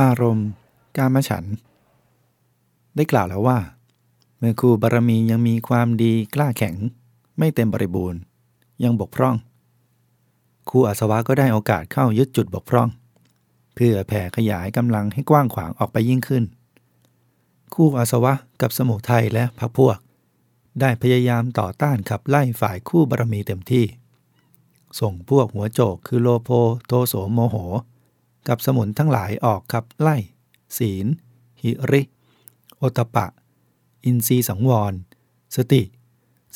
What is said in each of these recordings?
อารมณ์ กามฉัน ได้กล่าวแล้วว่า เมื่อครูบารมียังมีความดีกล้าแข็ง ไม่เต็มบริบูรณ์ ยังบกพร่อง ครูอาสวะก็ได้โอกาสเข้ายึดจุดบกพร่อง เพื่อแผ่ขยายกำลังให้กว้างขวางออกไปยิ่งขึ้น คู่อาสวะกับสมุทัยและพรรคพวก ได้พยายามต่อต้านขับไล่ฝ่ายคู่บารมีเต็มที่ ส่งพวกหัวโจกคือโลโพโทโสโมโห กับสมุนทั้งหลายออกขับไล่ ศีล หิริ โอตปะ อินทรีสังวร สติ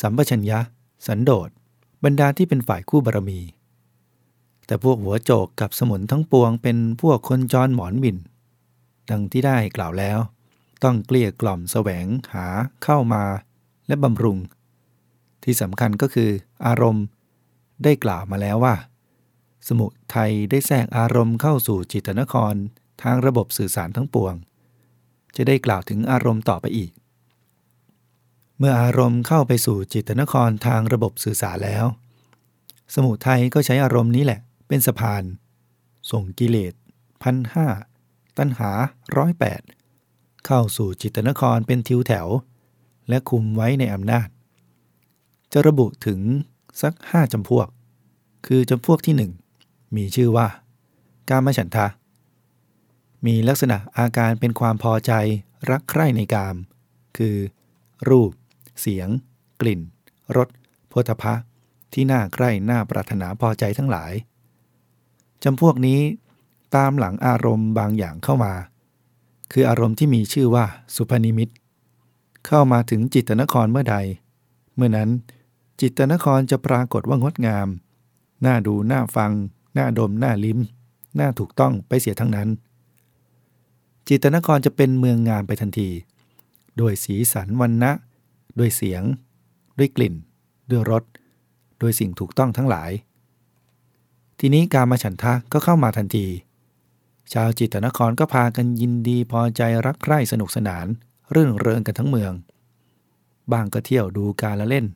สัมปชัญญะ สันโดษบรรดาที่เป็นฝ่ายคู่บารมี แต่พวกหัวโจกกับสมุนทั้งปวงเป็นพวกคนจรหมอนบิน ดังที่ได้กล่าวแล้ว ต้องเกลี้ยกล่อมแสวงหาเข้ามาและบำรุง ที่สำคัญก็คืออารมณ์ได้กล่าวมาแล้วว่า สมุทัยได้แทรกอารมณ์เข้าสู่จิตนครทางระบบสื่อสารทั้งปวง จะได้กล่าวถึงอารมณ์ต่อไปอีก เมื่ออารมณ์เข้าไปสู่จิตนครทางระบบสื่อสารแล้ว สมุทัยก็ใช้อารมณ์นี้แหละ เป็นสะพาน ส่งกิเลสพันห้าตัณหาร้อยแปดเข้าสู่จิตนครเป็นทิวแถว และคุมไว้ในอำนาจ จะระบุถึงสักห้าจำพวก คือจำพวกที่หนึ่งมีชื่อว่า กามฉันทะ มีลักษณะอาการเป็นความพอใจรักใคร่ในกาม คือ รูป เสียง กลิ่นรสโพธพะที่น่าใคร่น่าปรารถนาพอใจทั้งหลาย จำพวกนี้ตามหลังอารมณ์บางอย่างเข้ามา คืออารมณ์ที่มีชื่อว่าสุพนิมิต เข้ามาถึงจิตนครเมื่อใด เมื่อนั้นจิตนครจะปรากฏว่างดงาม น่าดู น่าฟังหน้าดมหน้าลิ้มหน้าถูกต้องไปเสียทั้งนั้น จิตนครจะเป็นเมืองงามไปทันที ด้วยสีสันวันนะด้วยเสียง ด้วยกลิ่น ด้วยรส ด้วยสิ่งถูกต้องทั้งหลาย ทีนี้การมาฉันทะก็เข้ามาทันที ชาวจิตนครก็พากันยินดีพอใจรักใคร่สนุกสนาน เรื่องเริงกันทั้งเมือง บางก็เที่ยวดูการละเล่น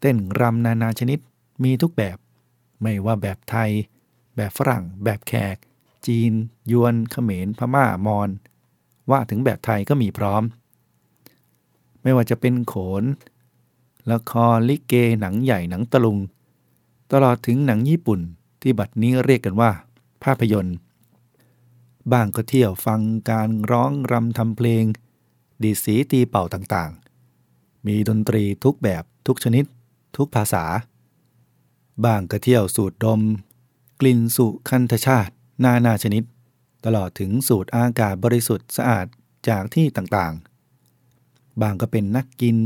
เต้นรำนานาชนิดมีทุกแบบ ไม่ว่าแบบไทย แบบฝรั่ง แบบแขก จีน ยวนเขมรพม่ามอญว่าถึงแบบไทยก็มีพร้อม ไม่ว่าจะเป็นโขน ละครลิเกหนังใหญ่หนังตะลุง ตลอดถึงหนังญี่ปุ่น ที่บัดนี้เรียกกันว่า ภาพยนตร์ บ้างก็เที่ยวฟังการร้องรำทำเพลง ดีสีตีเป่าต่างๆ มีดนตรีทุกแบบทุกชนิด ทุกภาษา บ้างก็เที่ยวสูดดม กลิ่นสุคันธชาตินานาชนิด ตลอดถึงสูตรอากาศบริสุทธิ์สะอาดจากที่ต่างๆ บางก็เป็นนักกิน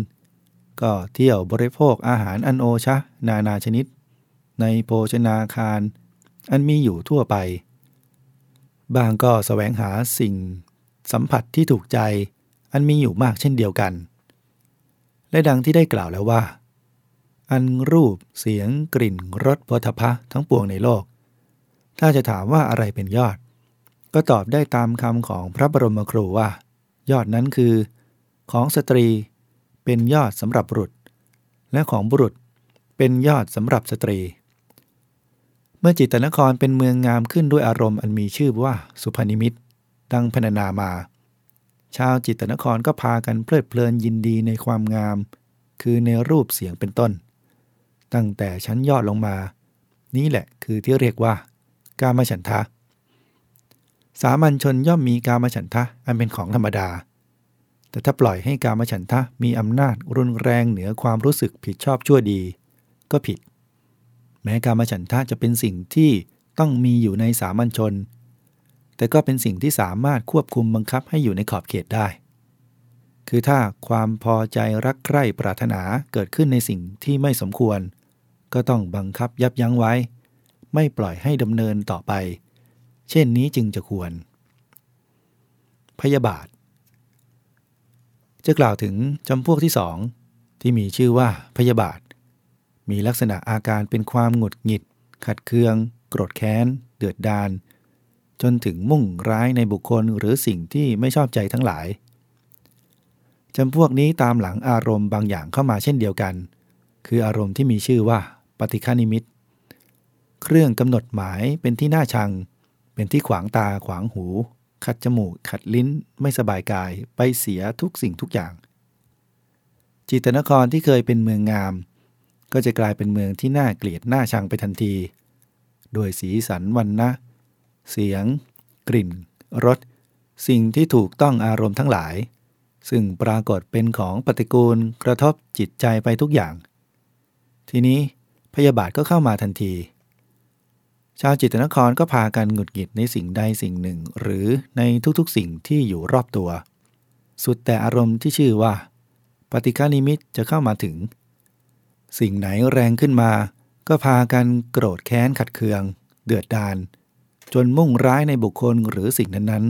ก็เที่ยวบริโภคอาหารอันโอชะ นานาชนิด ในโภชนาคาร อันมีอยู่ทั่วไป บางก็สแสวงหาสิ่งสัมผัสที่ถูกใจ อันมีอยู่มากเช่นเดียวกัน และดังที่ได้กล่าวแล้วว่า อันรูปเสียงกลิ่นรสพธพะทั้งปวงในโลก ถ้าจะถามว่าอะไรเป็นยอด ก็ตอบได้ตามคำของพระบรมครูว่า ยอดนั้นคือ ของสตรีเป็นยอดสำหรับบุรุษ และของบุรุษเป็นยอดสำหรับสตรี เมื่อจิตนครเป็นเมืองงามขึ้นด้วยอารมณ์อันมีชื่อว่าสุพนิมิต ดังพรรณนามา ชาวจิตนครก็พากันเพลิดเพลินยินดีในความงาม คือในรูปเสียงเป็นต้น ตั้งแต่ชั้นยอดลงมา นี้แหละคือที่เรียกว่า กามฉันทะ สามัญชนย่อมมีกามฉันทะอันเป็นของธรรมดา แต่ถ้าปล่อยให้กามฉันทะมีอำนาจรุนแรงเหนือความรู้สึกผิดชอบชั่วดี ก็ผิด แม้การมฉันทะจะเป็นสิ่งที่ต้องมีอยู่ในสามัญชน แต่ก็เป็นสิ่งที่สามารถควบคุมบังคับให้อยู่ในขอบเขตได้ คือถ้าความพอใจรักใคร่ปรารถนาเกิดขึ้นในสิ่งที่ไม่สมควร ก็ต้องบังคับยับยั้งไว้ ไม่ปล่อยให้ดำเนินต่อไป เช่นนี้จึงจะควร พยาบาท จะกล่าวถึงจำพวกที่สองที่มีชื่อว่าพยาบาท มีลักษณะอาการเป็นความหงุดหงิด ขัดเคือง โกรธแค้น เดือดดาล จนถึงมุ่งร้ายในบุคคลหรือสิ่งที่ไม่ชอบใจทั้งหลายจำพวกนี้ตามหลังอารมณ์บางอย่างเข้ามาเช่นเดียวกัน คืออารมณ์ที่มีชื่อว่า ปฏิฆานิมิต เครื่องกำหนดหมายเป็นที่น่าชัง เป็นที่ขวางตาขวางหู ขัดจมูก ขัดลิ้น ไม่สบายกาย ไปเสียทุกสิ่งทุกอย่าง จิตนครที่เคยเป็นเมืองงาม ก็จะกลายเป็นเมืองที่น่าเกลียดน่าชังไปทันที โดยสีสันวันนะ เสียง กลิ่น รส สิ่งที่ถูกต้องอารมณ์ทั้งหลาย ซึ่งปรากฏเป็นของปฏิกูลกระทบจิตใจไปทุกอย่าง ทีนี้พยาบาทก็เข้ามาทันที ชาวจิตนครก็พากันหงุดหงิดในสิ่งใดสิ่งหนึ่ง หรือในทุกๆสิ่งที่อยู่รอบตัว สุดแต่อารมณ์ที่ชื่อว่า ปฏิฆานิมิตจะเข้ามาถึง สิ่งไหนแรงขึ้นมา ก็พากันโกรธแค้นขัดเคือง เดือดดาลจนมุ่งร้ายในบุคคลหรือสิ่งนั้น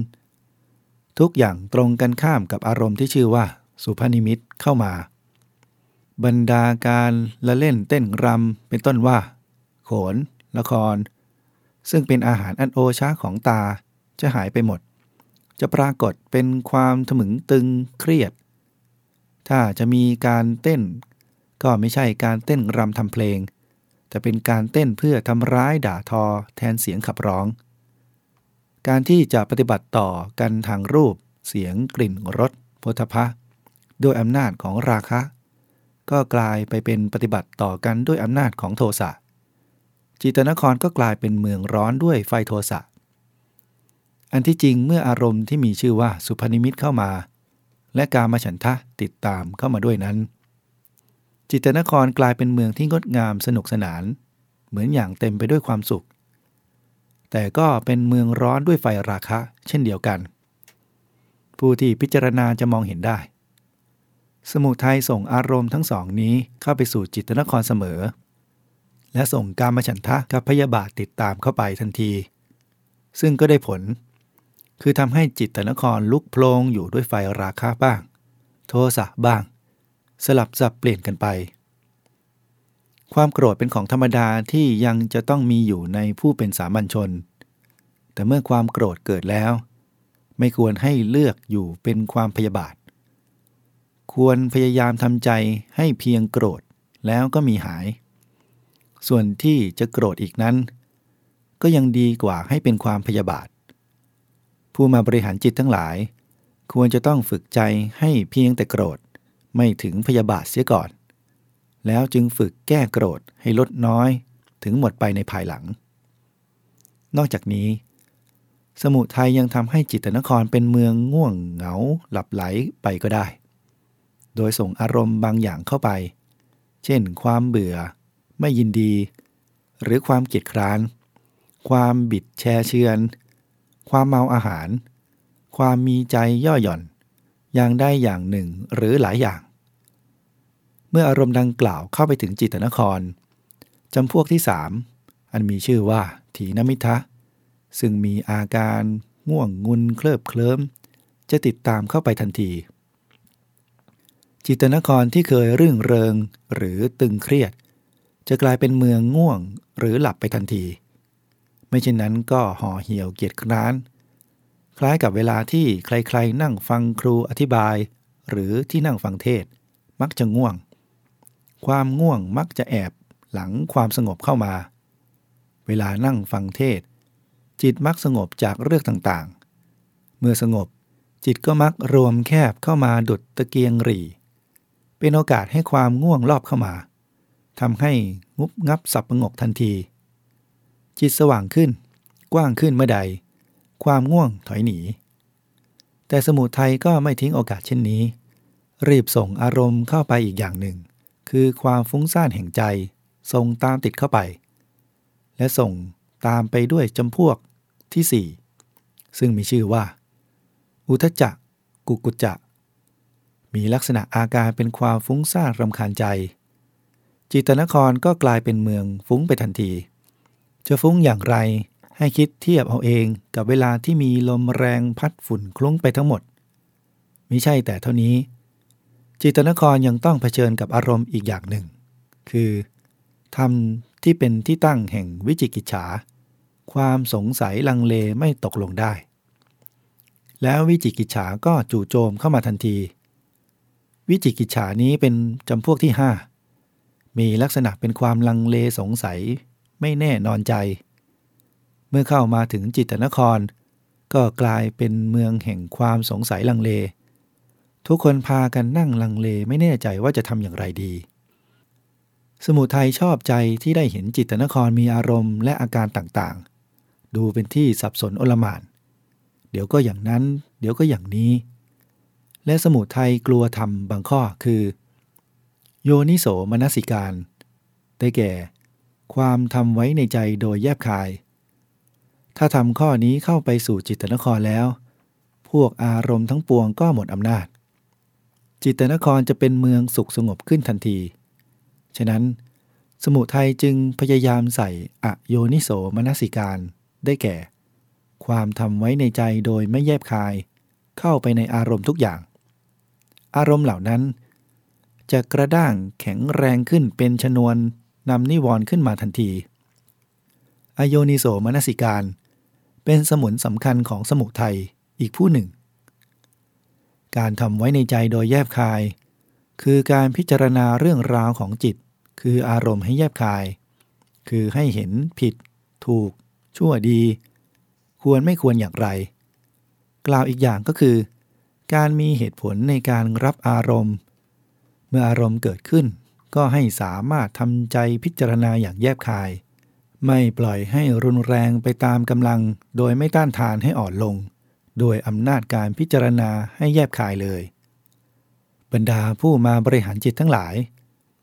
ๆ ทุกอย่างตรงกันข้ามกับอารมณ์ที่ชื่อว่า สุภนิมิตเข้ามา บรรดาการละเล่นเต้นรำเป็นต้นว่า โขน ละคร ซึ่งเป็นอาหารอันโอชาของตาจะหายไปหมด จะปรากฏเป็นความถมึงตึงเครียด ถ้าจะมีการเต้น ก็ไม่ใช่การเต้นรำทำเพลง แต่เป็นการเต้นเพื่อทำร้ายด่าทอแทนเสียงขับร้อง การที่จะปฏิบัติต่อกันทางรูป เสียงกลิ่นรสโพธพะด้วยอำนาจของราคะ ก็กลายไปเป็นปฏิบัติต่อกันด้วยอำนาจของโทสะจิตนครก็กลายเป็นเมืองร้อนด้วยไฟโทสะอันที่จริงเมื่ออารมณ์ที่มีชื่อว่าสุพนิมิตเข้ามา และการมาฉันทะติดตามเข้ามาด้วยนั้น จิตนครกลายเป็นเมืองที่งดงามสนุกสนาน เหมือนอย่างเต็มไปด้วยความสุข แต่ก็เป็นเมืองร้อนด้วยไฟราคะ เช่นเดียวกัน ผู้ที่พิจารณาจะมองเห็นได้ สมุทัยส่งอารมณ์ทั้งสองนี้เข้าไปสู่จิตนครเสมอ และส่งการมาฉันทะกับพยาบาทติดตามเข้าไปทันที ซึ่งก็ได้ผล คือทำให้จิตนครลุกโพลงอยู่ด้วยไฟราคะบ้าง โทสะบ้าง สลับสับเปลี่ยนกันไป ความโกรธเป็นของธรรมดาที่ยังจะต้องมีอยู่ในผู้เป็นสามัญชน แต่เมื่อความโกรธเกิดแล้ว ไม่ควรให้เลือกอยู่เป็นความพยาบาท ควรพยายามทำใจให้เพียงโกรธแล้วก็มีหาย ส่วนที่จะโกรธอีกนั้น ก็ยังดีกว่าให้เป็นความพยาบาท ผู้มาบริหารจิตทั้งหลาย ควรจะต้องฝึกใจให้เพียงแต่โกรธ ไม่ถึงพยาบาทเสียก่อน แล้วจึงฝึกแก้โกรธให้ลดน้อยถึงหมดไปในภายหลัง นอกจากนี้ สมุทัยยังทำให้จิตนครเป็นเมืองง่วงเหงาหลับไหลไปก็ได้ โดยส่งอารมณ์บางอย่างเข้าไป เช่น ความเบื่อ ไม่ยินดี หรือความเกียดคร้าน ความบิดแชเชือน ความเมาอาหาร ความมีใจย่อหย่อน อย่างใดอย่างหนึ่งหรือหลายอย่าง เมื่ออารมณ์ดังกล่าวเข้าไปถึงจิตนครจำพวกที่สามอันมีชื่อว่าถีนมิทะ ซึ่งมีอาการง่วงงุนเคลิบเคลิ้ม จะติดตามเข้าไปทันที จิตนครที่เคยรื่งเริงหรือตึงเครียด จะกลายเป็นเมืองง่วงหรือหลับไปทันที ไม่เช่นนั้นก็ห่อเหี่ยวเกียจคร้าน คล้ายกับเวลาที่ใครๆ นั่งฟังครูอธิบาย หรือที่นั่งฟังเทศ มักจะง่วง ความง่วงมักจะแอบหลังความสงบเข้ามา เวลานั่งฟังเทศ จิตมักสงบจากเรื่องต่างๆ เมื่อสงบจิตก็มักรวมแคบเข้ามาดุดตะเกียงหรี่ เป็นโอกาสให้ความง่วงรอบเข้ามาทำให้งุบงับสับประงกทันที จิตสว่างขึ้น กว้างขึ้นเมื่อใด ความง่วงถอยหนี แต่สมุทัยก็ไม่ทิ้งโอกาสเช่นนี้ รีบส่งอารมณ์เข้าไปอีกอย่างหนึ่ง คือความฟุ้งซ่านแห่งใจส่งตามติดเข้าไป และส่งตามไปด้วยจำพวกที่สี่ซึ่งมีชื่อว่า อุทจักกุกุจักมีลักษณะอาการเป็นความฟุ้งซ่านรำคาญใจ จิตนครก็กลายเป็นเมืองฟุ้งไปทันที จะฟุ้งอย่างไร ให้คิดเทียบเอาเองกับเวลาที่มีลมแรงพัดฝุ่นคลุ้งไปทั้งหมดมิใช่แต่เท่านี้ จิตนครยังต้องเผชิญกับอารมณ์อีกอย่างหนึ่ง คือธรรมที่เป็นที่ตั้งแห่งวิจิกิจฉา ความสงสัยลังเลไม่ตกลงได้ แล้ววิจิกิจฉาก็จู่โจมเข้ามาทันที วิจิกิจฉานี้เป็นจำพวกที่ห้ามีลักษณะเป็นความลังเลสงสัย ไม่แน่นอนใจ เมื่อเข้ามาถึงจิตนคร ก็กลายเป็นเมืองแห่งความสงสัยลังเล ทุกคนพากันนั่งลังเลไม่แน่ใจว่าจะทำอย่างไรดี สมุทัยชอบใจที่ได้เห็นจิตนครมีอารมณ์และอาการต่างๆ ดูเป็นที่สับสนโอลมานเดี๋ยวก็อย่างนั้น เดี๋ยวก็อย่างนี้ และสมุทัยกลัวทำบางข้อคือ โยนิโสมนสิการ ได้แก่ ความทำไว้ในใจโดยแยบคาย ถ้าทำข้อนี้เข้าไปสู่จิตนครแล้ว พวกอารมณ์ทั้งปวงก็หมดอำนาจ จิตนครจะเป็นเมืองสุขสงบขึ้นทันที ฉะนั้น สมุทัยจึงพยายามใส่อโยนิโสมนสิการ ได้แก่ ความทำไว้ในใจโดยไม่แยบคาย เข้าไปในอารมณ์ทุกอย่าง อารมณ์เหล่านั้น จะกระด้างแข็งแรงขึ้นเป็นชนวนนำนิวรณ์ขึ้นมาทันที อโยนิโสมนสิการ เป็นสมุนสำคัญของสมุทัยอีกผู้หนึ่ง การทำไว้ในใจโดยแยบคาย คือการพิจารณาเรื่องราวของจิต คืออารมณ์ให้แยบคาย คือให้เห็นผิด ถูก ชั่วดี ควรไม่ควรอย่างไร กล่าวอีกอย่างก็คือ การมีเหตุผลในการรับอารมณ์ เมื่ออารมณ์เกิดขึ้นก็ให้สามารถทำใจพิจารณาอย่างแยบคาย ไม่ปล่อยให้รุนแรงไปตามกำลัง โดยไม่ต้านทานให้อ่อนลง โดยอำนาจการพิจารณาให้แยบคายเลย บรรดาผู้มาบริหารจิตทั้งหลาย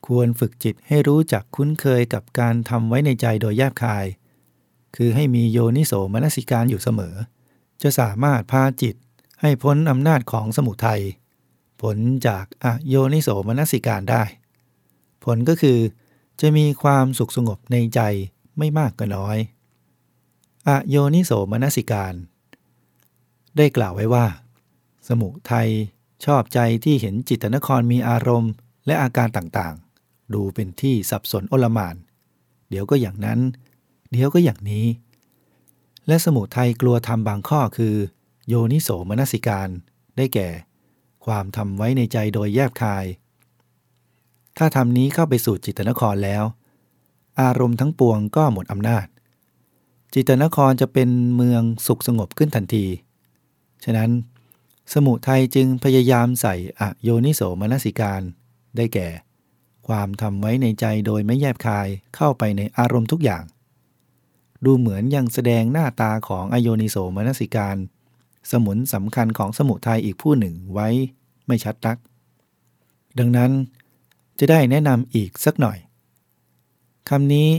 ควรฝึกจิตให้รู้จักคุ้นเคยกับการทำไว้ในใจโดยแยบคาย คือให้มีโยนิโสมนสิการอยู่เสมอ จะสามารถพาจิตให้พ้นอำนาจของสมุทัยผลจากอโยนิโสมนสิการได้ ผลก็คือ จะมีความสุขสงบในใจ ไม่มากก็น้อย อโยนิโสมนสิการ ได้กล่าวไว้ว่า สมุทัยชอบใจที่เห็นจิตนครมีอารมณ์ และอาการต่างๆ ดูเป็นที่สับสนโอลมาน เดี๋ยวก็อย่างนั้น เดี๋ยวก็อย่างนี้ และสมุทัยกลัวทำบางข้อคือ โยนิโสมนสิการได้แก่ ความทำไว้ในใจโดยแยบคาย ถ้าทำนี้เข้าไปสู่จิตนครแล้ว อารมณ์ทั้งปวงก็หมดอำนาจ จิตนครจะเป็นเมืองสุขสงบขึ้นทันที ฉะนั้น สมุทัยจึงพยายามใส่อโยนิโสมนสิการ ได้แก่ ความทำไว้ในใจโดยไม่แยบคายเข้าไปในอารมณ์ทุกอย่าง ดูเหมือนยังแสดงหน้าตาของอโยนิโสมนสิการ สมุนสำคัญของสมุทัยอีกผู้หนึ่งไว้ไม่ชัดนัก ดังนั้นจะได้แนะนำอีกสักหน่อย คำนี้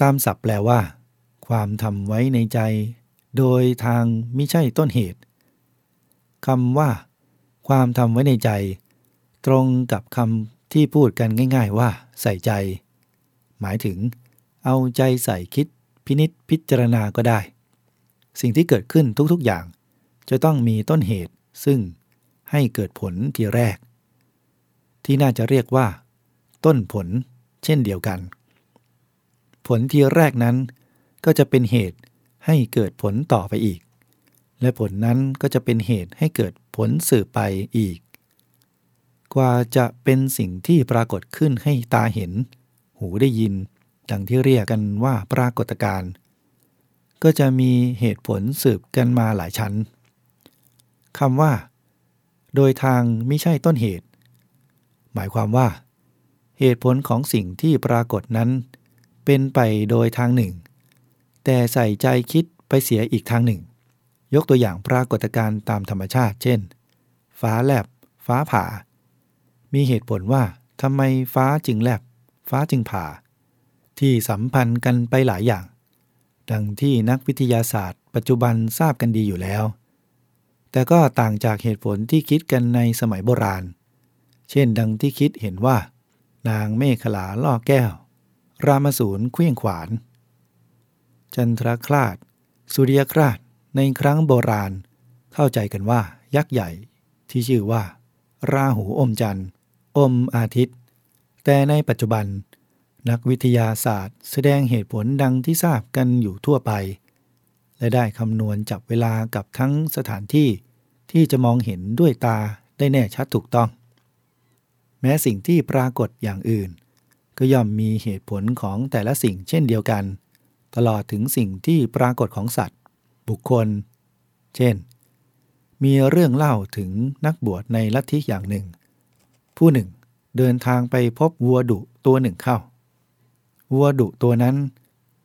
ตามศัพท์แปลว่า ความทำไว้ในใจ โดยทางไม่ใช่ต้นเหตุคำว่า ความทำไว้ในใจ ตรงกับคำที่พูดกันง่าย ๆ ว่า ใส่ใจ หมายถึง เอาใจใส่คิดพินิษพิจารณาก็ได้ สิ่งที่เกิดขึ้นทุกๆอย่าง จะต้องมีต้นเหตุ ซึ่งให้เกิดผลทีแรก ที่น่าจะเรียกว่า ต้นผล เช่นเดียวกัน ผลที่แรกนั้น ก็จะเป็นเหตุให้เกิดผลต่อไปอีก และผลนั้นก็จะเป็นเหตุให้เกิดผลสืบไปอีก กว่าจะเป็นสิ่งที่ปรากฏขึ้นให้ตาเห็น หูได้ยิน ดังที่เรียกกันว่าปรากฏการณ์ก็จะมีเหตุผลสืบกันมาหลายชั้นคำว่า โดยทางไม่ใช่ต้นเหตุ หมายความว่า เหตุผลของสิ่งที่ปรากฏนั้น เป็นไปโดยทางหนึ่ง แต่ใส่ใจคิดไปเสียอีกทางหนึ่ง ยกตัวอย่างปรากฏการณ์ตามธรรมชาติ เช่น ฟ้าแลบ ฟ้าผ่า มีเหตุผลว่าทำไมฟ้าจึงแลบ ฟ้าจึงผ่า ที่สัมพันธ์กันไปหลายอย่าง ดังที่นักวิทยาศาสตร์ ปัจจุบันทราบกันดีอยู่แล้ว แต่ก็ต่างจากเหตุผลที่คิดกันในสมัยโบราณ เช่นดังที่คิดเห็นว่า นางเมฆลาล่อแก้ว รามสูรเคลี้ยงขวาน จันทรคราด สุริยคราดในครั้งโบราณ เข้าใจกันว่ายักษ์ใหญ่ที่ชื่อว่า ราหูอมจันทร์ อมอาทิตย์ แต่ในปัจจุบัน นักวิทยาศาสตร์ แสดงเหตุผลดังที่ทราบกันอยู่ทั่วไป และได้คำนวณจับเวลากับทั้งสถานที่ที่จะมองเห็นด้วยตาได้แน่ชัดถูกต้อง แม้สิ่งที่ปรากฏอย่างอื่น ก็ย่อมมีเหตุผลของแต่ละสิ่งเช่นเดียวกัน ตลอดถึงสิ่งที่ปรากฏของสัตว์ บุคคล เช่น มีเรื่องเล่าถึงนักบวชในลัทธิอย่างหนึ่ง ผู้หนึ่งเดินทางไปพบวัวดุตัวหนึ่งเข้า วัวดุตัวนั้น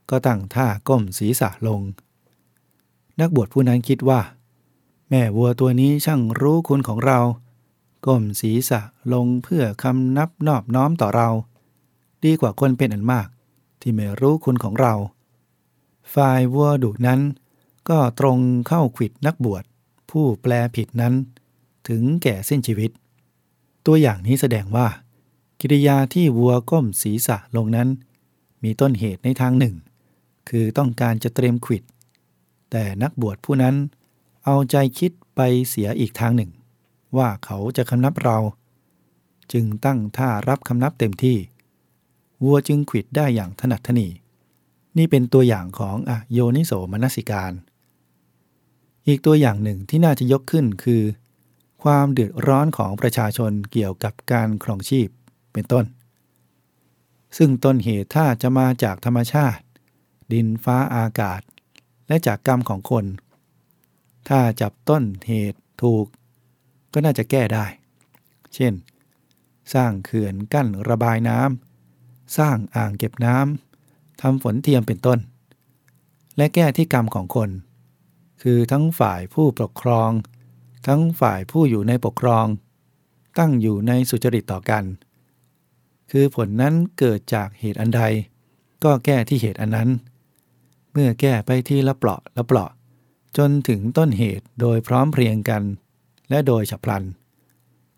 ก็ตั้งท่าก้มศีรษะลง นักบวชผู้นั้นคิดว่า แม่วัวตัวนี้ช่างรู้คุณของเรา ก้มศีรษะลงเพื่อคำนับนอบน้อมต่อเรา ดีกว่าคนเป็นอันมาก ที่ไม่รู้คุณของเรา ฝ่ายวัวดุนั้น ก็ตรงเข้าขิดนักบวช ผู้แปลผิดนั้น ถึงแก่สิ้นชีวิต ตัวอย่างนี้แสดงว่า กิริยาที่วัวก้มศีรษะลงนั้น มีต้นเหตุในทางหนึ่ง คือต้องการจะเตรียมขิด แต่นักบวชผู้นั้น เอาใจคิดไปเสียอีกทางหนึ่ง ว่าเขาจะคำนับเรา จึงตั้งท่ารับคำนับเต็มที่ วัวจึงขิดได้อย่างถนัดถนีนี่เป็นตัวอย่างของอโยนิโสมนสิการ อีกตัวอย่างหนึ่งที่น่าจะยกขึ้นคือ ความเดือดร้อนของประชาชนเกี่ยวกับการครองชีพเป็นต้น ซึ่งต้นเหตุถ้าจะมาจากธรรมชาติ ดินฟ้าอากาศ และจากกรรมของคน ถ้าจับต้นเหตุถูก ก็น่าจะแก้ได้ เช่น สร้างเขื่อนกั้นระบายน้ำ สร้างอ่างเก็บน้ำทำฝนเทียมเป็นต้น และแก้ที่กรรมของคน คือทั้งฝ่ายผู้ปกครอง ทั้งฝ่ายผู้อยู่ในปกครอง ตั้งอยู่ในสุจริตต่อกัน คือผลนั้นเกิดจากเหตุอันใด ก็แก้ที่เหตุอันนั้น เมื่อแก้ไปที่ละเปลาะละเปลาะ จนถึงต้นเหตุโดยพร้อมเพรียงกัน และโดยฉับพลัน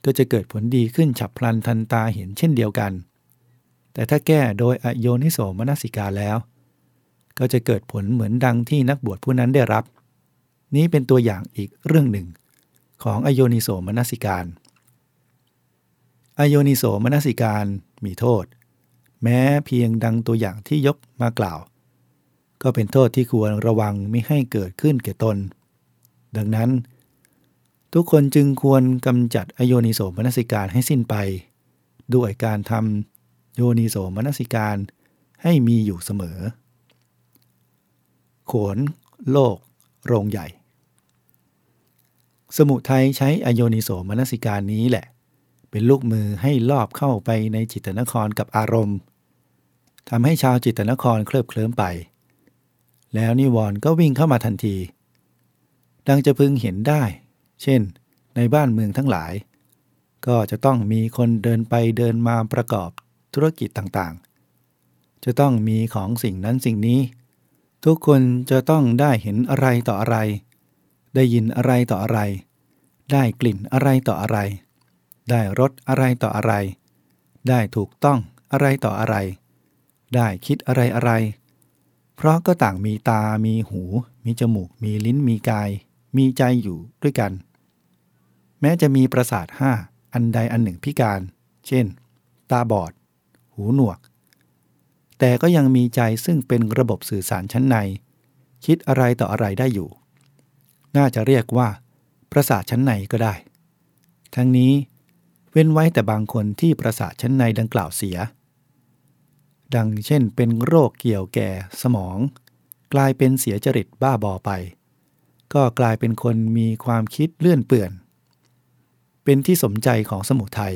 ก็จะเกิดผลดีขึ้นฉับพลันทันตาเห็นเช่นเดียวกัน แต่ถ้าแก้โดยอโยนิโสมนสิกาแล้ว ก็จะเกิดผลเหมือนดังที่นักบวชผู้นั้นได้รับ นี้เป็นตัวอย่างอีกเรื่องหนึ่ง ของอโยนิโสมนสิการอโยนิโสมนสิการมีโทษ แม้เพียงดังตัวอย่างที่ยกมากล่าว ก็เป็นโทษที่ควรระวังไม่ให้เกิดขึ้นแก่ตน ดังนั้น ทุกคนจึงควรกำจัดอโยนิโสมนสิการให้สิ้นไป ด้วยการทำ โยนิโสมนสิการให้มีอยู่เสมอโขนโลก โรงใหญ่ สมุทัยใช้อโยนิโสมนสิการนี้แหละ เป็นลูกมือให้ลอบเข้าไปในจิตนครกับอารมณ์ทำให้ชาวจิตนครเคลิบเคลิ้มไป แล้วนิวรณ์ก็วิ่งเข้ามาทันที ดังจะพึงเห็นได้ เช่น ในบ้านเมืองทั้งหลาย ก็จะต้องมีคนเดินไปเดินมาประกอบ ธุรกิจต่างๆ จะต้องมีของสิ่งนั้นสิ่งนี้ ทุกคนจะต้องได้เห็นอะไรต่ออะไร ได้ยินอะไรต่ออะไร ได้กลิ่นอะไรต่ออะไร ได้รสอะไรต่ออะไร ได้ถูกต้องอะไรต่ออะไร ได้คิดอะไรอะไร เพราะก็ต่างมีตา มีหู มีจมูก มีลิ้น มีกาย มีใจอยู่ด้วยกัน แม้จะมีประสาทห้าอันใดอันหนึ่งพิการ เช่น ตาบอด หูหนวก แต่ก็ยังมีใจซึ่งเป็นระบบสื่อสารชั้นใน คิดอะไรต่ออะไรได้อยู่ น่าจะเรียกว่า ประสาทชั้นในก็ได้ ทั้งนี้เว้นไว้แต่บางคนที่ประสาทชั้นในดังกล่าวเสีย ดังเช่นเป็นโรคเกี่ยวแก่สมอง กลายเป็นเสียจริตบ้าบอไป ก็กลายเป็นคนมีความคิดเลื่อนเปื่อน เป็นที่สมใจของสมุทัย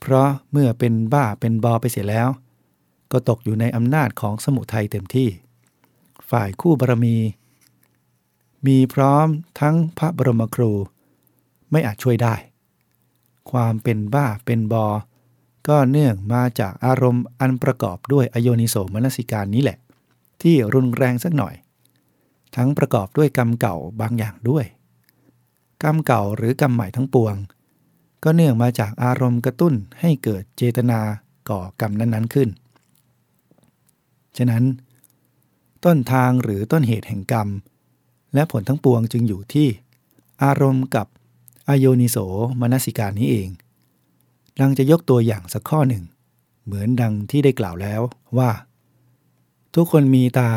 เพราะเมื่อเป็นบ้าเป็นบอไปเสียแล้ว ก็ตกอยู่ในอำนาจของสมุทัยเต็มที่ ฝ่ายคู่บารมี มีพร้อมทั้งพระบรมครู ไม่อาจช่วยได้ ความเป็นบ้าเป็นบอก็เนื่องมาจากอารมณ์อันประกอบด้วยอโยนิโสมนสิการนี้แหละ ที่รุนแรงสักหน่อย ทั้งประกอบด้วยกรรมเก่าบางอย่างด้วย กรรมเก่าหรือกรรมใหม่ทั้งปวง ก็เนื่องมาจากอารมณ์กระตุ้นให้เกิดเจตนาก่อกรรมนั้นๆขึ้น ฉะนั้น ต้นทางหรือต้นเหตุแห่งกรรม และผลทั้งปวงจึงอยู่ที่อารมณ์กับอโยนิโสมนสิการนี้เองดังจะยกตัวอย่างสักข้อหนึ่ง เหมือนดังที่ได้กล่าวแล้วว่า ทุกคนมีตา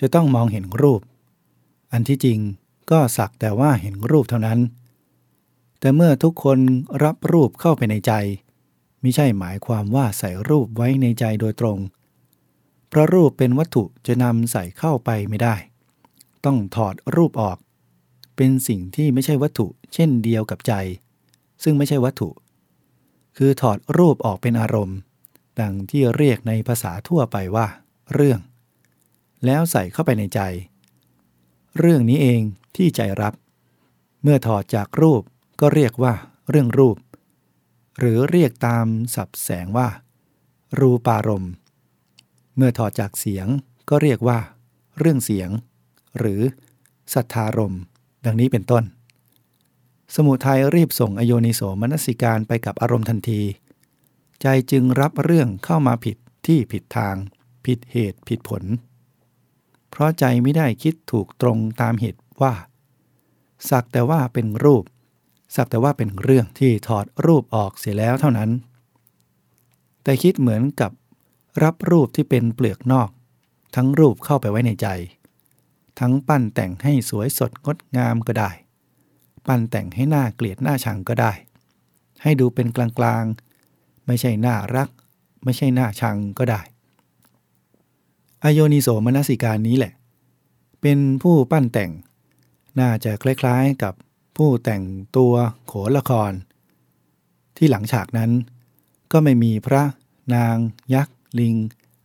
จะต้องมองเห็นรูป อันที่จริงก็สักแต่ว่าเห็นรูปเท่านั้น แต่เมื่อทุกคนรับรูปเข้าไปในใจมิใช่หมายความว่าใส่รูปไว้ในใจโดยตรง เพราะรูปเป็นวัตถุจะนำใส่เข้าไปไม่ได้ ต้องถอดรูปออก เป็นสิ่งที่ไม่ใช่วัตถุ เช่นเดียวกับใจ ซึ่งไม่ใช่วัตถุ คือถอดรูปออกเป็นอารมณ์ ดังที่เรียกในภาษาทั่วไปว่า เรื่อง แล้วใส่เข้าไปในใจ เรื่องนี้เองที่ใจรับ เมื่อถอดจากรูป ก็เรียกว่าเรื่องรูป หรือเรียกตามสับแสงว่า รูปารมณ์ เมื่อถอดจากเสียงก็เรียกว่า เรื่องเสียง หรือสัทธารมดังนี้เป็นต้น สมุทัยรีบส่งอโยนิโสมนสิการไปกับอารมณ์ทันที ใจจึงรับเรื่องเข้ามาผิดที่ผิดทาง ผิดเหตุผิดผล เพราะใจไม่ได้คิดถูกตรงตามเหตุว่า สักแต่ว่าเป็นรูป สักแต่ว่าเป็นเรื่องที่ถอดรูปออกเสียแล้วเท่านั้น แต่คิดเหมือนกับรับรูปที่เป็นเปลือกนอก ทั้งรูปเข้าไปไว้ในใจ ทั้งปั้นแต่งให้สวยสดงดงามก็ได้ ปั้นแต่งให้หน้าเกลียดหน้าชังก็ได้ ให้ดูเป็นกลางๆ ไม่ใช่หน้ารัก ไม่ใช่หน้าชังก็ได้ อโยนิโสมนสิการนี้แหละ เป็นผู้ปั้นแต่ง น่าจะคล้ายๆกับ ผู้แต่งตัวโขนละคร ที่หลังฉากนั้น ก็ไม่มีพระนาง ยักษ์ ลิง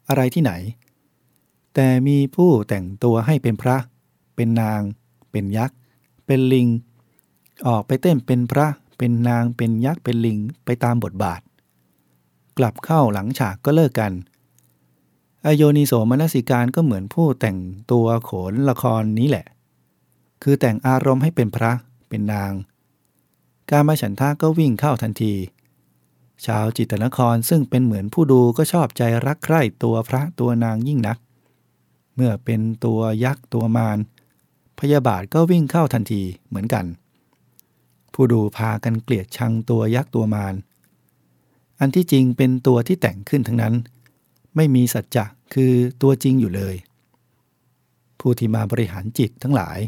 อะไรที่ไหน แต่มีผู้แต่งตัวให้เป็นพระ เป็นนาง เป็นยักษ์ เป็นลิง ออกไปเต้นเป็นพระ เป็นนางเป็นยักษ์เป็นลิงไปตามบทบาท กลับเข้าหลังฉากก็เลิกกันอโยนิโสมนสิการก็เหมือนผู้แต่งตัวโขนละครนี้แหละ คือแต่งอารมณ์ให้เป็นพระ เป็นนาง การมาฉันทาก็วิ่งเข้าทันที ชาวจิตนครซึ่งเป็นเหมือนผู้ดูก็ชอบใจรักใคร่ตัวพระตัวนางยิ่งนัก เมื่อเป็นตัวยักษ์ตัวมารพยาบาทก็วิ่งเข้าทันทีเหมือนกัน ผู้ดูพากันเกลียดชังตัวยักษ์ตัวมารอันที่จริงเป็นตัวที่แต่งขึ้นทั้งนั้น ไม่มีสัจจะคือตัวจริงอยู่เลย ผู้ที่มาบริหารจิตทั้งหลาย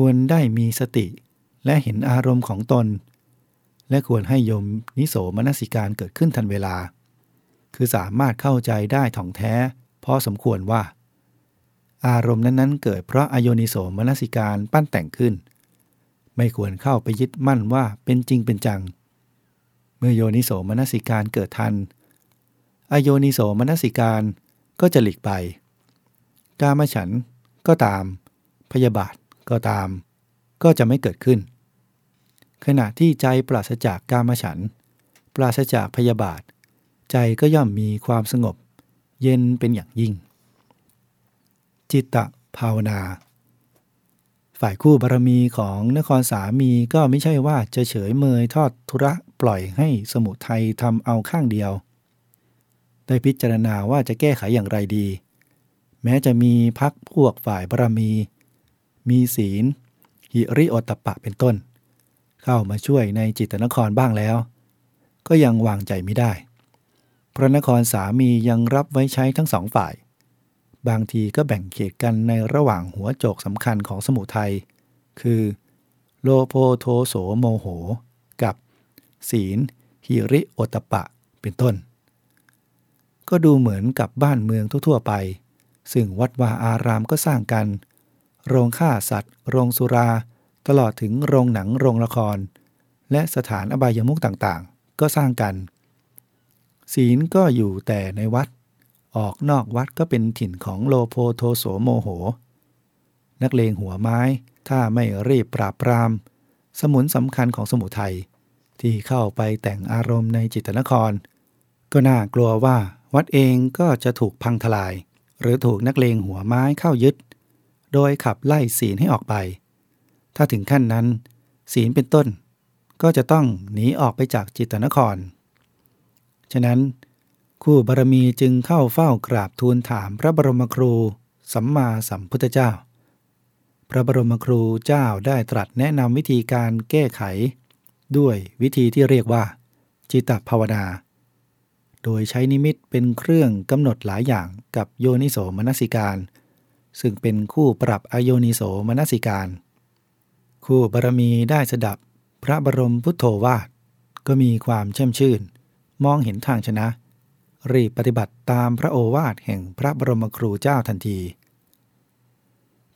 ควรได้มีสติและเห็นอารมณ์ของตน และควรให้ยมนิโสมนสิการเกิดขึ้นทันเวลา คือสามารถเข้าใจได้ถ่องแท้พอสมควรว่า อารมณ์นั้นๆ เกิดเพราะอโยนิโสมนสิการปั้นแต่งขึ้น ไม่ควรเข้าไปยึดมั่นว่าเป็นจริงเป็นจัง เมื่อโยนิโสมนสิการเกิดทัน อโยนิโสมนสิการก็จะหลีกไป กามฉันก็ตามพยาบาท ก็ตาม ก็จะไม่เกิดขึ้น ขณะที่ใจปราศจากกามฉัน ปราศจากพยาบาท ใจก็ย่อมมีความสงบ เย็นเป็นอย่างยิ่ง จิตตภาวนา ฝ่ายคู่บารมีของนครสามีก็ไม่ใช่ว่าจะเฉยเมยทอดทุระปล่อยให้สมุทัยทำเอาข้างเดียว ได้พิจารณาว่าจะแก้ไขอย่างไรดี แม้จะมีพักพวกฝ่ายบารมี มีศีล หิริโอตปะเป็นต้น เข้ามาช่วยในจิตนครบ้างแล้ว ก็ยังวางใจไม่ได้ พระนครสามียังรับไว้ใช้ทั้งสองฝ่าย บางทีก็แบ่งเขตกันในระหว่างหัวโจกสำคัญของสมุทัย คือโลโพโทโสโมโห กับ ศีล หิริโอตปะเป็นต้น ก็ดูเหมือนกับบ้านเมืองทั่วๆไป ซึ่งวัดวาอารามก็สร้างกัน โรงฆ่าสัตว์ โรงสุรา ตลอดถึงโรงหนังโรงละคร และสถานอบายมุกต่างๆ ก็สร้างกัน ศีลก็อยู่แต่ในวัด ออกนอกวัดก็เป็นถิ่นของโลโพโทโสโมโห นักเลงหัวไม้ ถ้าไม่รีบปราบปราม สมุนสำคัญของสมุทัยที่เข้าไปแต่งอารมณ์ในจิตนคร ก็น่ากลัวว่าวัดเองก็จะถูกพังทลาย หรือถูกนักเลงหัวไม้เข้ายึด โดยขับไล่ศีลให้ออกไป ถ้าถึงขั้นนั้น ศีลเป็นต้น ก็จะต้องหนีออกไปจากจิตนคร ฉะนั้น คู่บารมีจึงเข้าเฝ้ากราบทูลถามพระบรมครู สัมมาสัมพุทธเจ้า พระบรมครูเจ้าได้ตรัสแนะนำวิธีการแก้ไข ด้วยวิธีที่เรียกว่า จิตภาวนา โดยใช้นิมิตเป็นเครื่องกำหนดหลายอย่างกับโยนิโสมนสิการ ซึ่งเป็นคู่ปรับอโยนิโสมนสิการ คู่บารมีได้สดับพระบรมพุทโธวาทก็มีความเช่มชื่น มองเห็นทางชนะ รีบปฏิบัติตามพระโอวาทแห่งพระบรมครูเจ้าทันที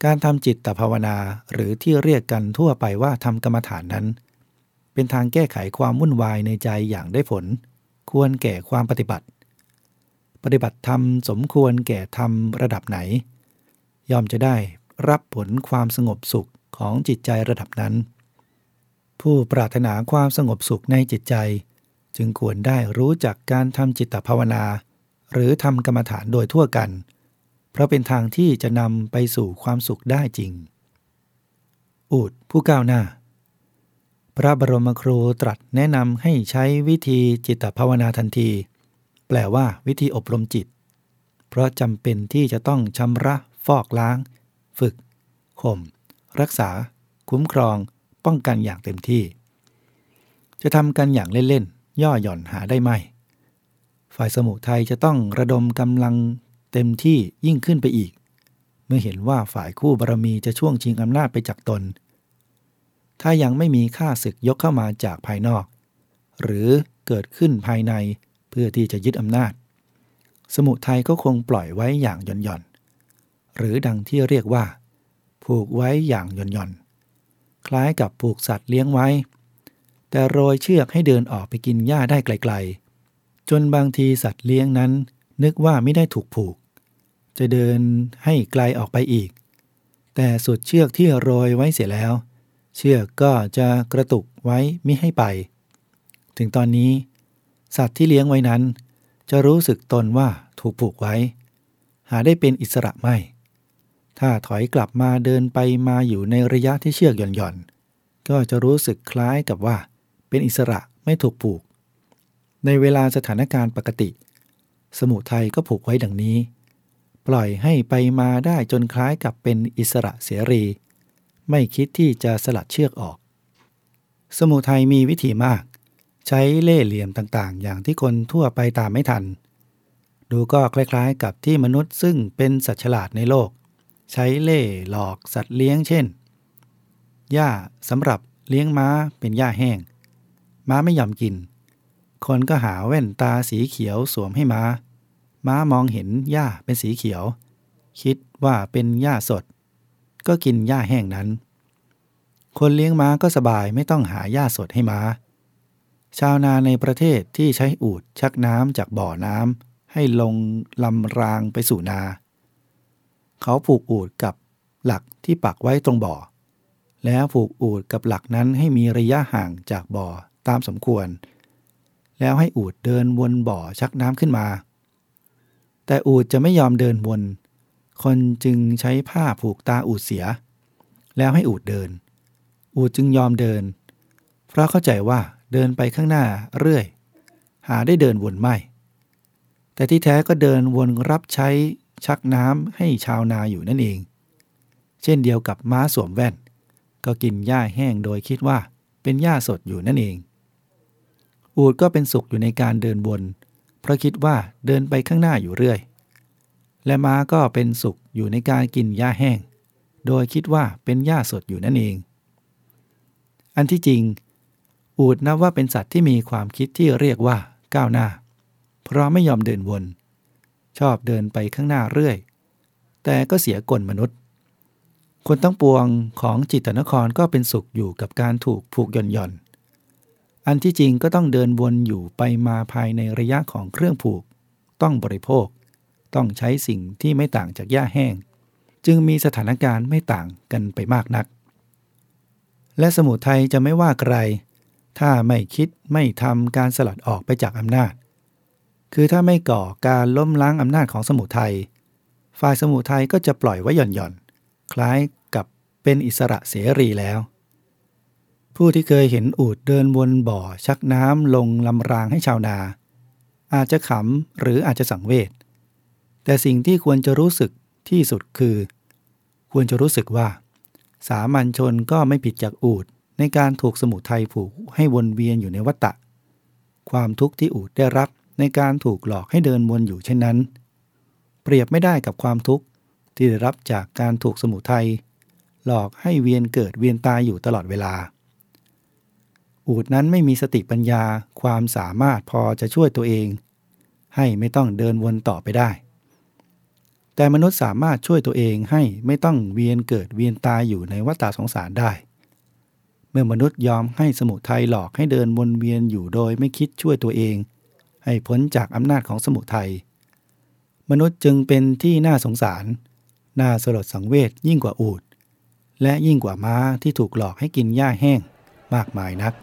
การทำจิตตภาวนาหรือที่เรียกกันทั่วไปว่าทำกรรมฐานนั้น เป็นทางแก้ไขความวุ่นวายในใจอย่างได้ผล ควรแก่ความปฏิบัติ ปฏิบัติธรรมสมควรแก่ธรรมระดับไหน ย่อมจะได้รับผลความสงบสุขของจิตใจระดับนั้น ผู้ปรารถนาความสงบสุขในจิตใจ จึงควรได้รู้จักการทำจิตภาวนา หรือทำกรรมฐานโดยทั่วกัน เพราะเป็นทางที่จะนำไปสู่ความสุขได้จริง อูดผู้ก้าวหน้า พระบรมครูตรัสแนะนำให้ใช้วิธีจิตภาวนาทันที แปลว่าวิธีอบรมจิต เพราะจำเป็นที่จะต้องชำระ ฟอกล้าง ฝึก ข่ม รักษา คุ้มครอง ป้องกันอย่างเต็มที่ จะทำกันอย่างเล่นๆ ย่อหย่อนหาได้ไหม ฝ่ายสมุทัยจะต้องระดมกำลังเต็มที่ยิ่งขึ้นไปอีก เมื่อเห็นว่าฝ่ายคู่บารมีจะช่วงชิงอำนาจไปจากตน ถ้ายังไม่มีค่าศึกยกเข้ามาจากภายนอก หรือเกิดขึ้นภายในเพื่อที่จะยึดอำนาจ สมุทัยก็คงปล่อยไว้อย่างหย่อน หรือดังที่เรียกว่า ผูกไว้อย่างหย่อนหย่อนคล้ายกับผูกสัตว์เลี้ยงไว้ แต่โรยเชือกให้เดินออกไปกินหญ้าได้ไกลๆ จนบางทีสัตว์เลี้ยงนั้น นึกว่าไม่ได้ถูกผูก จะเดินให้ไกลออกไปอีก แต่สุดเชือกที่โรยไว้เสียแล้ว เชือกก็จะกระตุกไว้ไม่ให้ไป ถึงตอนนี้ สัตว์ที่เลี้ยงไว้นั้น จะรู้สึกตนว่าถูกผูกไว้หาได้เป็นอิสระไม่ ถ้าถอยกลับมาเดินไปมาอยู่ในระยะที่เชือกหย่อนๆ ก็จะรู้สึกคล้ายกับว่า เป็นอิสระไม่ถูกผูก ในเวลาสถานการณ์ปกติ สมุทัยก็ผูกไว้ดังนี้ ปล่อยให้ไปมาได้จนคล้ายกับเป็นอิสระเสรี ไม่คิดที่จะสลัดเชือกออก สมุทัยมีวิธีมาก ใช้เล่เหลี่ยมต่างๆ อย่างที่คนทั่วไปตามไม่ทัน ดูก็คล้ายๆ กับที่มนุษย์ซึ่งเป็นสัตว์ฉลาดในโลก ใช้เล่หลอกสัตว์เลี้ยงเช่น หญ้าสำหรับเลี้ยงม้าเป็นหญ้าแห้ง ม้าไม่ยอมกิน คนก็หาแว่นตาสีเขียวสวมให้ม้า ม้ามองเห็นหญ้าเป็นสีเขียว คิดว่าเป็นหญ้าสด ก็กินหญ้าแห้งนั้น คนเลี้ยงม้าก็สบายไม่ต้องหาหญ้าสดให้ม้า ชาวนาในประเทศที่ใช้อูดชักน้ำจากบ่อน้ำให้ลงลำรางไปสู่นา เขาผูกอูดกับหลักที่ปักไว้ตรงบ่อ แล้วผูกอูดกับหลักนั้นให้มีระยะห่างจากบ่อตามสมควร แล้วให้อูดเดินวนบ่อชักน้ำขึ้นมา แต่อูดจะไม่ยอมเดินวน คนจึงใช้ผ้าผูกตาอูดเสีย แล้วให้อูดเดิน อูดจึงยอมเดิน เพราะเข้าใจว่าเดินไปข้างหน้าเรื่อย หาได้เดินวนไม่ แต่ที่แท้ก็เดินวนรับใช้ ชักน้ำให้ชาวนาอยู่นั่นเอง เช่นเดียวกับม้าสวมแว่น ก็กินหญ้าแห้งโดยคิดว่าเป็นหญ้าสดอยู่นั่นเอง อูดก็เป็นสุขอยู่ในการเดินวน เพราะคิดว่าเดินไปข้างหน้าอยู่เรื่อย และม้าก็เป็นสุขอยู่ในการกินหญ้าแห้ง โดยคิดว่าเป็นหญ้าสดอยู่นั่นเอง อันที่จริง อูดนับว่าเป็นสัตว์ที่มีความคิดที่เรียกว่าก้าวหน้า เพราะไม่ยอมเดินวน ชอบเดินไปข้างหน้าเรื่อย แต่ก็เสียกลมนุษย์ คนตั้งปวงของจิตนครก็เป็นสุขอยู่กับการถูกผูกหย่อนหย่อน อันที่จริงก็ต้องเดินวนอยู่ไปมาภายในระยะของเครื่องผูก ต้องบริโภค ต้องใช้สิ่งที่ไม่ต่างจากหญ้าแห้ง จึงมีสถานการณ์ไม่ต่างกันไปมากนัก และสมุทัยจะไม่ว่าใคร ถ้าไม่คิดไม่ทำการสลัดออกไปจากอำนาจ คือถ้าไม่ก่อการล้มล้างอำนาจของสมุทัยฝ่ายสมุทัยก็จะปล่อยไว้หย่อนหย่อนคล้ายกับเป็นอิสระเสรีแล้ว ผู้ที่เคยเห็นอูดเดินวนบ่อชักน้ำลงลำรางให้ชาวนา อาจจะขำหรืออาจจะสังเวช แต่สิ่งที่ควรจะรู้สึกที่สุดคือ ควรจะรู้สึกว่า สามัญชนก็ไม่ผิดจากอูดในการถูกสมุทัยผูกให้วนเวียนอยู่ในวัฏฏะความทุกข์ที่อูดได้รับ ในการถูกหลอกให้เดินวนอยู่เช่นนั้น เปรียบไม่ได้กับความทุกข์ที่ได้รับจากการถูกสมุทัยหลอกให้เวียนเกิดเวียนตายอยู่ตลอดเวลา อูดนั้นไม่มีสติปัญญาความสามารถพอจะช่วยตัวเอง ให้ไม่ต้องเดินวนต่อไปได้ แต่มนุษย์สามารถช่วยตัวเองให้ไม่ต้องเวียนเกิดเวียนตายอยู่ในวัฏสงสารได้ เมื่อมนุษย์ยอมให้สมุทัยหลอกให้เดินวนเวียนอยู่โดยไม่คิดช่วยตัวเอง ให้พ้นจากอำนาจของสมุทัยมนุษย์จึงเป็นที่น่าสงสาร น่าสลดสังเวชยิ่งกว่าอูด และยิ่งกว่าม้าที่ถูกหลอกให้กินหญ้าแห้งมากมายนัก